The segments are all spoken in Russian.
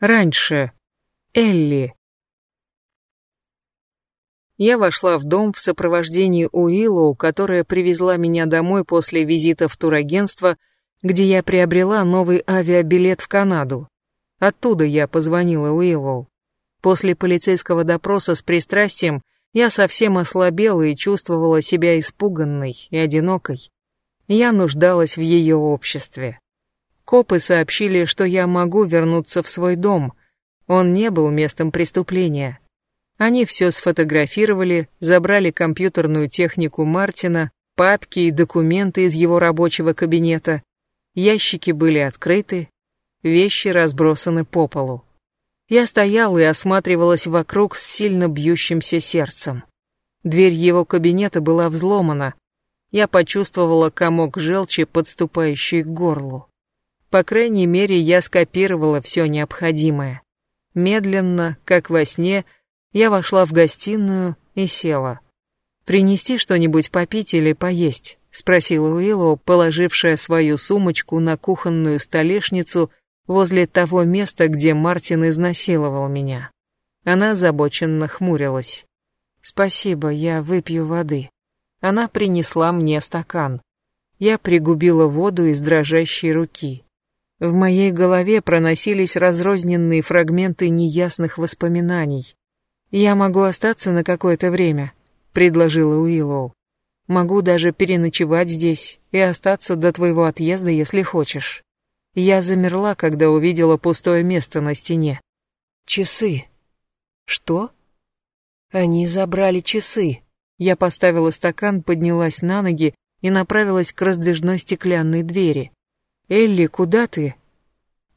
Раньше. Элли. Я вошла в дом в сопровождении Уиллоу, которая привезла меня домой после визита в турагентство, где я приобрела новый авиабилет в Канаду. Оттуда я позвонила Уиллоу. После полицейского допроса с пристрастием я совсем ослабела и чувствовала себя испуганной и одинокой. Я нуждалась в ее обществе. Копы сообщили, что я могу вернуться в свой дом. Он не был местом преступления. Они все сфотографировали, забрали компьютерную технику Мартина, папки и документы из его рабочего кабинета. Ящики были открыты, вещи разбросаны по полу. Я стояла и осматривалась вокруг с сильно бьющимся сердцем. Дверь его кабинета была взломана. Я почувствовала комок желчи, подступающий к горлу. По крайней мере, я скопировала все необходимое. Медленно, как во сне, я вошла в гостиную и села. «Принести что-нибудь попить или поесть?» — спросила Уиллоу, положившая свою сумочку на кухонную столешницу возле того места, где Мартин изнасиловал меня. Она озабоченно хмурилась. «Спасибо, я выпью воды». Она принесла мне стакан. Я пригубила воду из дрожащей руки. В моей голове проносились разрозненные фрагменты неясных воспоминаний. «Я могу остаться на какое-то время», — предложила Уиллоу. «Могу даже переночевать здесь и остаться до твоего отъезда, если хочешь». Я замерла, когда увидела пустое место на стене. Часы. Что? Они забрали часы. Я поставила стакан, поднялась на ноги и направилась к раздвижной стеклянной двери. «Элли, куда ты?»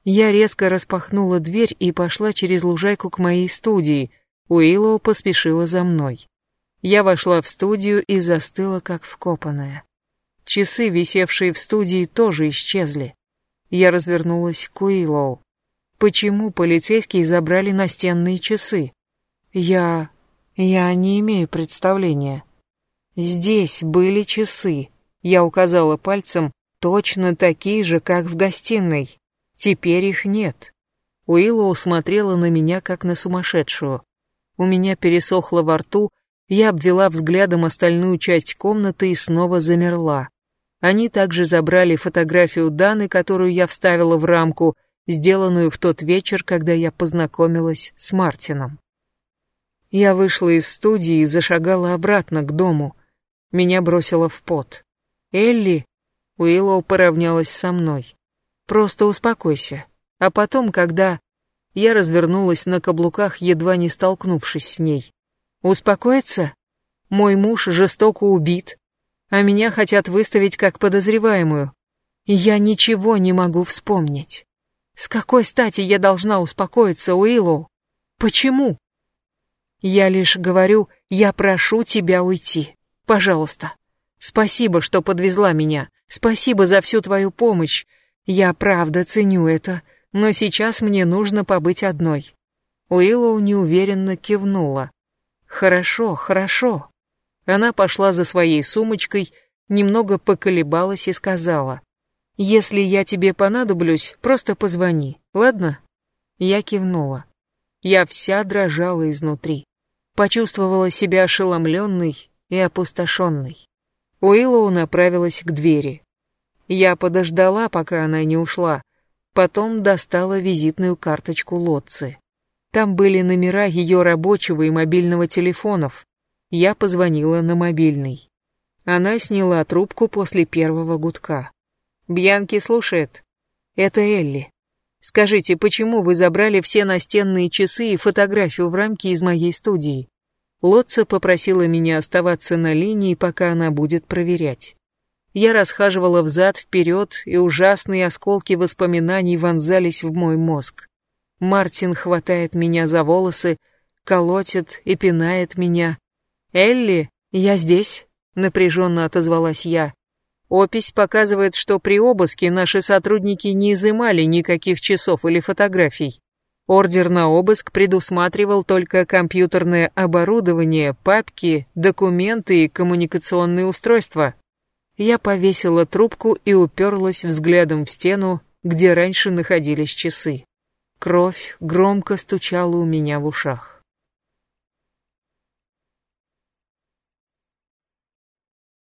Я резко распахнула дверь и пошла через лужайку к моей студии. Уиллоу поспешила за мной. Я вошла в студию и застыла, как вкопанная. Часы, висевшие в студии, тоже исчезли. Я развернулась к Уиллоу. Почему полицейские забрали настенные часы? Я... я не имею представления. Здесь были часы. Я указала пальцем, точно такие же, как в гостиной. Теперь их нет. Уиллоу смотрела на меня, как на сумасшедшую. У меня пересохло во рту, я обвела взглядом остальную часть комнаты и снова замерла. Они также забрали фотографию Даны, которую я вставила в рамку, сделанную в тот вечер, когда я познакомилась с Мартином. Я вышла из студии и зашагала обратно к дому. Меня бросило в пот. «Элли!» Уиллоу поравнялась со мной. «Просто успокойся. А потом, когда...» Я развернулась на каблуках, едва не столкнувшись с ней. «Успокоиться? Мой муж жестоко убит, а меня хотят выставить как подозреваемую. я ничего не могу вспомнить. С какой стати я должна успокоиться, Уиллоу? Почему? Я лишь говорю, я прошу тебя уйти. Пожалуйста. Спасибо, что подвезла меня. Спасибо за всю твою помощь. Я правда ценю это, но сейчас мне нужно побыть одной. Уиллоу неуверенно кивнула. Хорошо, хорошо. Она пошла за своей сумочкой, немного поколебалась и сказала, «Если я тебе понадоблюсь, просто позвони, ладно?» Я кивнула. Я вся дрожала изнутри. Почувствовала себя ошеломленной и опустошенной. Уиллоу направилась к двери. Я подождала, пока она не ушла, потом достала визитную карточку Лотцы. Там были номера ее рабочего и мобильного телефонов, я позвонила на мобильный. Она сняла трубку после первого гудка. «Бьянки слушает. Это Элли. Скажите, почему вы забрали все настенные часы и фотографию в рамке из моей студии?» Лотца попросила меня оставаться на линии, пока она будет проверять. Я расхаживала взад-вперед, и ужасные осколки воспоминаний вонзались в мой мозг. Мартин хватает меня за волосы, колотит и пинает меня, «Элли, я здесь», — напряженно отозвалась я. Опись показывает, что при обыске наши сотрудники не изымали никаких часов или фотографий. Ордер на обыск предусматривал только компьютерное оборудование, папки, документы и коммуникационные устройства. Я повесила трубку и уперлась взглядом в стену, где раньше находились часы. Кровь громко стучала у меня в ушах.